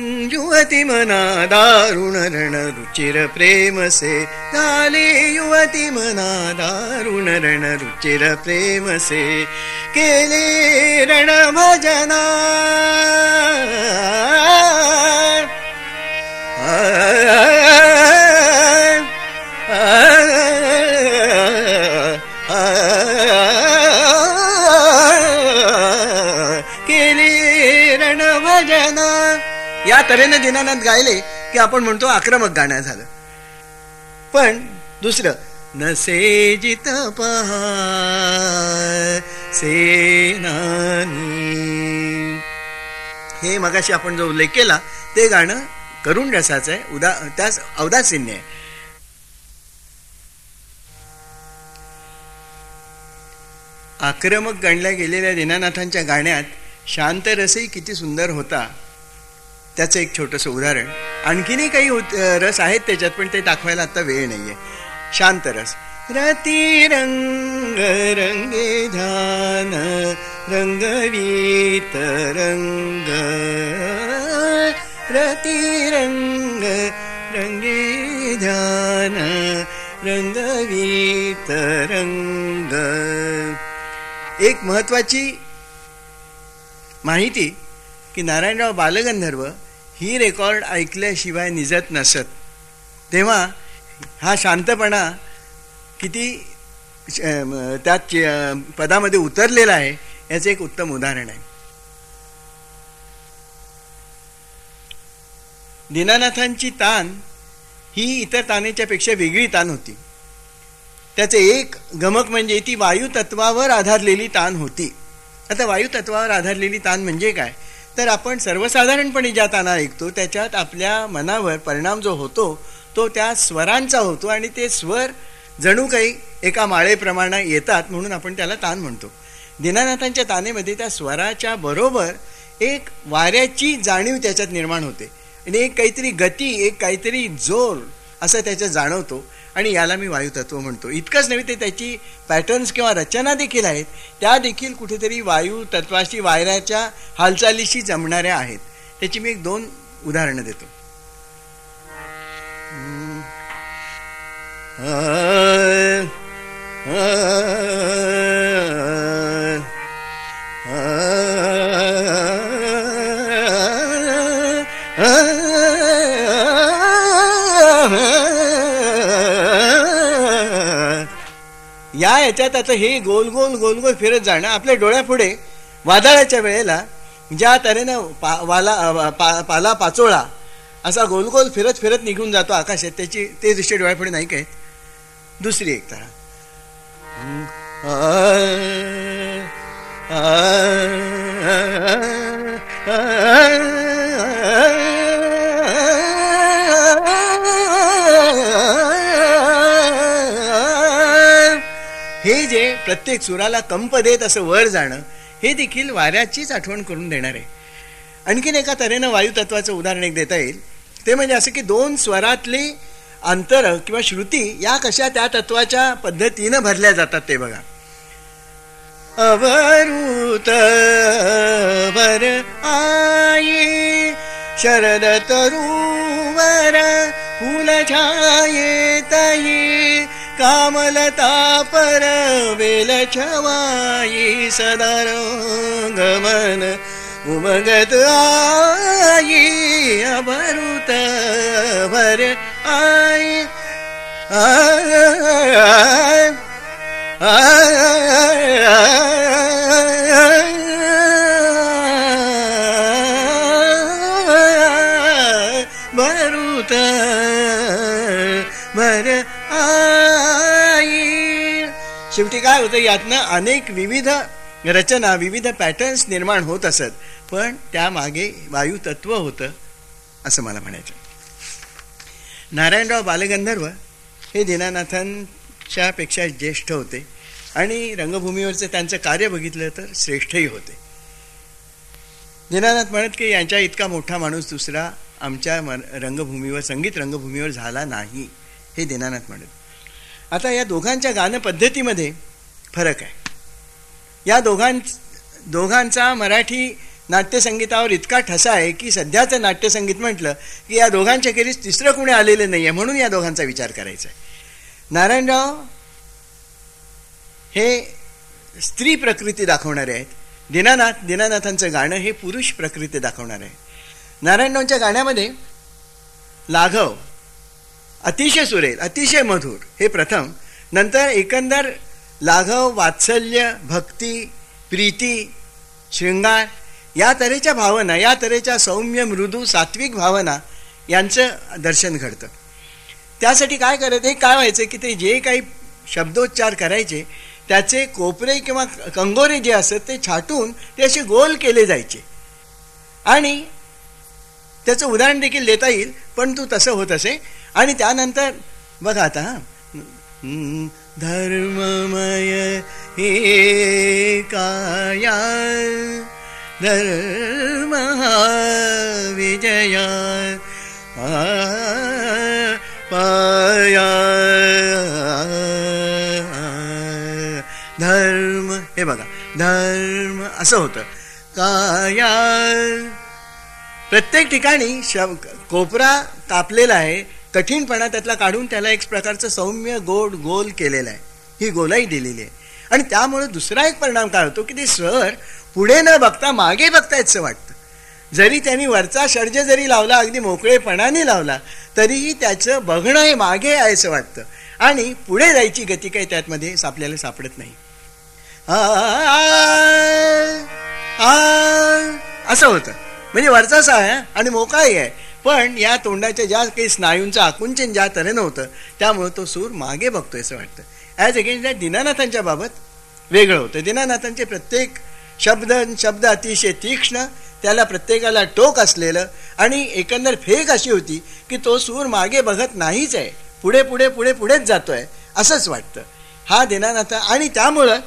युवती मना दारुण रण रुचिर प्रेम से झाले युवती मना दारुण रण रुचिर प्रेम से केले रण भजना केले रण भजना या तऱ्हेने दिनानाथ गायले की आपण म्हणतो आक्रमक गाणं झालं. पण दुसरं नसे जित सेनानी हे मगाशी आपण जो उल्लेख केला ते गाणं करून रसाचं आहे उदा त्यास औदासीन्य आहे. आक्रमक गणल्या गेलेल्या दीनानाथांच्या गाण्यात शांत रसही किती सुंदर होता. त्याचं एक छोटंसं उदाहरण. आणखीनही काही रस आहेत त्याच्यात पण ते दाखवायला आता वेळ नाहीये. शांत रस. रती रंग रंगे ध्यान रंगवीत रंग. रती रंग रंगे ध्यान रंगवीत रंग. एक महत्वाची माहिती की नारायणराव बालगंधर्व ही रेकॉर्ड ऐकल्याशिवाय निजत नसत. तेव्हा हा शांतपणा किती त्यात पदामध्ये उतरलेला आहे याचं एक उत्तम उदाहरण आहे. दीनानाथांची तान ही इतर तानेच्या पेक्षा वेगळी तान होती. त्याचे एक गमक म्हणजे ती वायुतत्वावर आधारलेली तान होती. आता वायुतत्वावर आधारलेली तान म्हणजे काय? तर आपण सर्वसाधारणपणे ज्या ताना ऐकतो त्याच्यात आपल्या मनावर परिणाम जो होतो तो त्या स्वरांचा होतो आणि ते स्वर जणू काही एका माळेप्रमाणे येतात म्हणून आपण त्याला तान म्हणतो. दिनानाथांच्या तानेमध्ये त्या स्वराच्या बरोबर एक वाऱ्याची जाणीव त्याच्यात निर्माण होते. आणि एक काहीतरी गती एक काहीतरी जोर असं त्याच्यात जाणवतो. आणि याला मी वायुतत्व म्हणतो. इतकंच नव्हे ते त्याची पॅटर्न्स किंवा रचना देखील आहेत त्या देखील कुठेतरी वायू तत्वाशी वायऱ्याच्या हालचालीशी जमणाऱ्या आहेत. त्याची मी एक दोन उदाहरणं देतो. याच्यात आता हे गोल गोल गोल गोल फिरत जाणं आपल्या डोळ्यापुढे वादळाच्या वेळेला ज्या तऱ्हेनं पा वाला पा पाला पाचोळा असा गोल गोल फिरत फिरत निघून जातो आकाशात त्याची ते दृश्य डोळ्यापुढे नाही काय दुसरी एक तरा आ प्रत्येक सुराला कंप देत असं वर जाणं हे देखील वाऱ्याचीच आठवण करून देणार आहे. आणखीन एका तऱ्हेनं वायुतत्वाचं उदाहरण एक देता येईल. ते म्हणजे असं की दोन स्वरातले अंतर किंवा श्रुती या कशा त्या तत्वाच्या पद्धतीनं भरल्या जातात ते बघा. अवरुत वर आई शरद तरुवर फुल छाये तई कामलता पर वेल छवाई सदार गमन उमगत आई अभरुत भर आई भरुत शेवटी काय होतं यातनं अनेक विविध रचना विविध पॅटर्न्स निर्माण होत असत. पण त्यामागे वायुतत्व होतं असं मला म्हणायचं नारायणराव बालगंधर्व हे दीनानाथांच्या पेक्षा ज्येष्ठ होते आणि रंगभूमीवरचं त्यांचं कार्य बघितलं तर श्रेष्ठही होते. दीनानाथ म्हणत की यांच्या इतका मोठा माणूस दुसरा आमच्या रंगभूमीवर संगीत रंगभूमीवर झाला नाही हे दीनानाथ म्हणत. आता या दोघांच्या गाणं पद्धतीमध्ये फरक आहे. या दोघां दोघांचा मराठी नाट्यसंगीतावर इतका ठसा आहे की सध्याचं नाट्यसंगीत म्हटलं की या दोघांच्या खेरीज तिसरं कुणी आलेलं नाही आहे म्हणून या दोघांचा विचार करायचा आहे. नारायणराव हे स्त्री प्रकृती दाखवणारे आहेत. दिनानाथ दिनानाथांचं गाणं हे पुरुष प्रकृती दाखवणारे आहे नारायणरावांच्या गाण्यामध्ये लाघव अतिशय सुरेल अतिशय मधुर. हे प्रथम. नंतर एकंदर लाघव वात्सल्य भक्ती प्रीती शृंगार या तऱ्हेच्या भावना या तऱ्हेच्या सौम्य मृदू सात्विक भावना यांचं दर्शन घडतं. त्यासाठी काय करत हे काय व्हायचं की ते जे काही शब्दोच्चार करायचे त्याचे कोपरे किंवा कंगोरे जे असत ते छाटून ते असे गोल केले जायचे. आणि त्याचं उदाहरण देखील देता येईल पण तू तसं होत असे आणि त्यानंतर बघा आता धर्ममय हे काया धर्म विजया पाया. धर्म हे बघा धर्म असं होतं. काया प्रत्येक ठिकाणी शव कोपरा तापलेला आहे. कठीणपणा त्यातला काढून त्याला एक प्रकारचं सौम्य गोड गोल केलेलं आहे. ही गोलाई दिलेली आहे. आणि त्यामुळे दुसरा एक परिणाम काय होतो की ते स्वर पुढे न बघता मागे बघतायचं वाटतं. जरी त्यांनी वरचा षडज जरी लावला अगदी मोकळेपणाने लावला तरीही त्याचं बघणं हे मागे आहे असं वाटतं. आणि पुढे जायची गती काही त्यातमध्ये आपल्याला सापडत नाही. असं होतं. म्हणजे वरचाच आहे आणि मोकाही आहे. पण या तोंडाच्या ज्या काही स्नायूंचं आकुंचन ज्या तऱ्हेनं होतं त्यामुळं तो सूर मागे बघतोय असं वाटतं. ॲज अगेन्स्ट त्या दिनानाथांच्या बाबत वेगळं होतं. दिनानाथांचे प्रत्येक शब्द शब्द अतिशय तीक्ष्ण त्याला प्रत्येकाला टोक असलेलं आणि एकंदर फेक अशी होती की तो सूर मागे बघत नाहीच आहे. पुढे पुढे पुढे पुढेच जातो आहे असंच वाटतं. हा दिनानाथ आणि त्यामुळं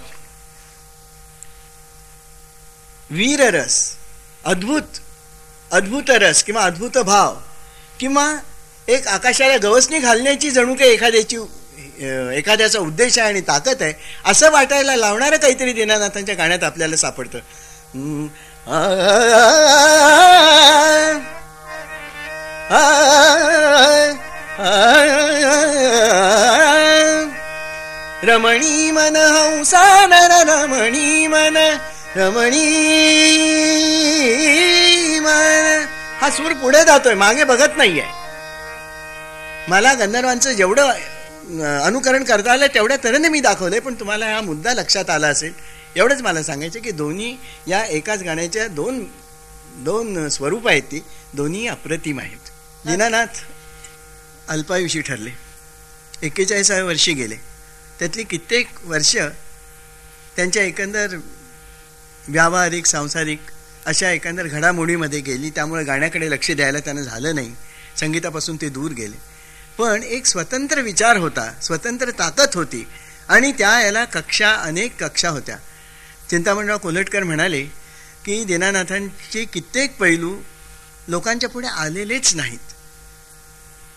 वीररस अद्भुत अद्भुत रस किंवा अद्भुत भाव किंवा एक आकाशाला गवसणी घालण्याची जणू काही एखाद्याची एखाद्याचा उद्देश आहे आणि ताकद आहे असं वाटायला लावणारं काहीतरी दीनानाथांच्या गाण्यात आपल्याला सापडतं रमणी मन हंसा रमणी मन रमणी हा सूर पुढे जातोय मागे बघत नाहीये. मला गंधर्वांचं जेवढं अनुकरण करता आलं तेवढ्या तऱ्हेने मी दाखवलंय पण तुम्हाला हा मुद्दा लक्षात आला असेल एवढंच मला सांगायचं की दोन्ही या एकाच गाण्याच्या दोन दोन स्वरूप आहेत ती दोन्ही अप्रतिम आहेत. दीनानाथ अल्पायुषी ठरले. एक्केचाळीसाव्या वर्षी गेले. त्यातली कित्येक वर्ष त्यांच्या एकंदर व्यावहारिक सांसारिक अशा एकंदर घडामोडीमध्ये गेली त्यामुळे गाण्याकडे लक्ष द्यायला त्यांना झालं नाही. संगीतापासून ते दूर गेले. पण एक स्वतंत्र विचार होता स्वतंत्र ताकद होती आणि त्या याला कक्षा अनेक कक्षा होत्या. चिंतामणराव कोल्हटकर म्हणाले की दीनानाथांचे कित्येक पैलू लोकांच्या पुढे आलेलेच नाहीत.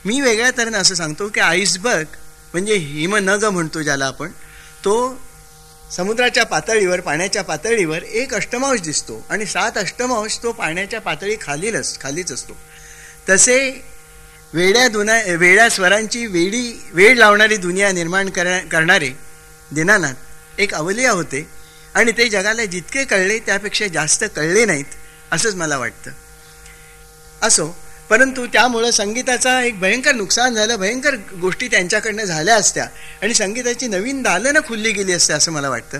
मी वेगळ्या तऱ्हेनं असं सांगतो की आईसबर्ग म्हणजे हिमनग म्हणतो ज्याला आपण तो समुद्राच्या पातळीवर पाण्याच्या पातळीवर एक अष्टमांश दिसतो आणि सात अष्टमांश तो पाण्याच्या पातळी खालीलच खालीच असतो. तसे वेड्या दुना वेड्या स्वरांची वेडी वेळ लावणारी दुनिया निर्माण करणारे दिनानाथ एक अवलिया होते आणि ते जगाला जितके कळले त्यापेक्षा जास्त कळले नाहीत असंच मला वाटतं. असो परंतु त्यामुळं संगीताचा एक भयंकर नुकसान झालं भयंकर गोष्टी त्यांच्याकडनं झाल्या असत्या. आणि संगीताची नवीन दालनं खुलली गेली असते असं मला वाटतं.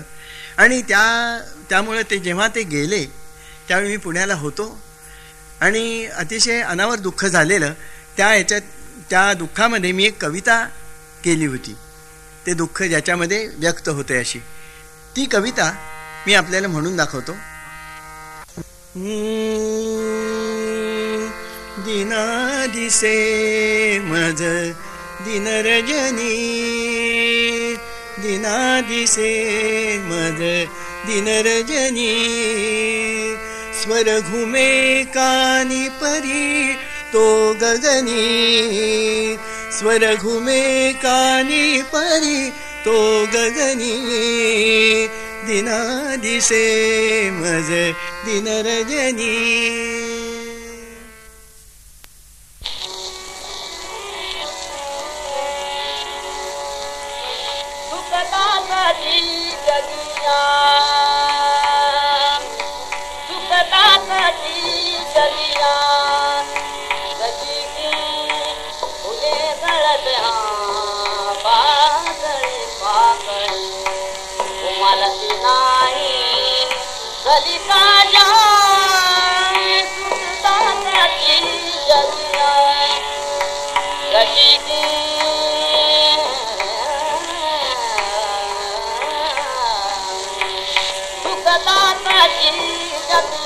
आणि त्या त्यामुळं ते जेव्हा ते गेले त्यावेळी मी पुण्याला होतो. आणि अतिशय अनावर दुःख झालेलं त्या ह्याच्यात त्या दुःखामध्ये मी एक कविता केली होती. ते दुःख ज्याच्यामध्ये व्यक्त होते अशी. ती कविता मी आपल्याला म्हणून दाखवतो. दिना दिसे मज दिनरजनी। दिना दिसे मज दिनरजनी। स्वर घुमे कानी परी तो गगनी। स्वर घुमे कानी परी तो गगनी। दिना दिसे मज दिनरजनी।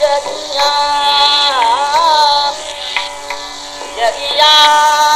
جڳيا جڳيا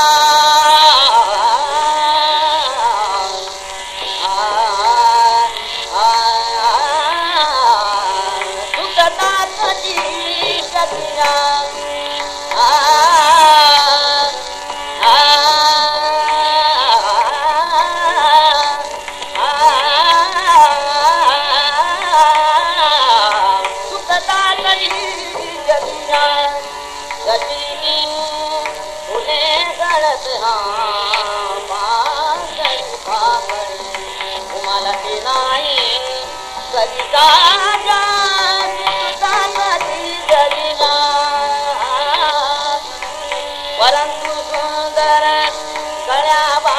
جڳا پر سندر دنيا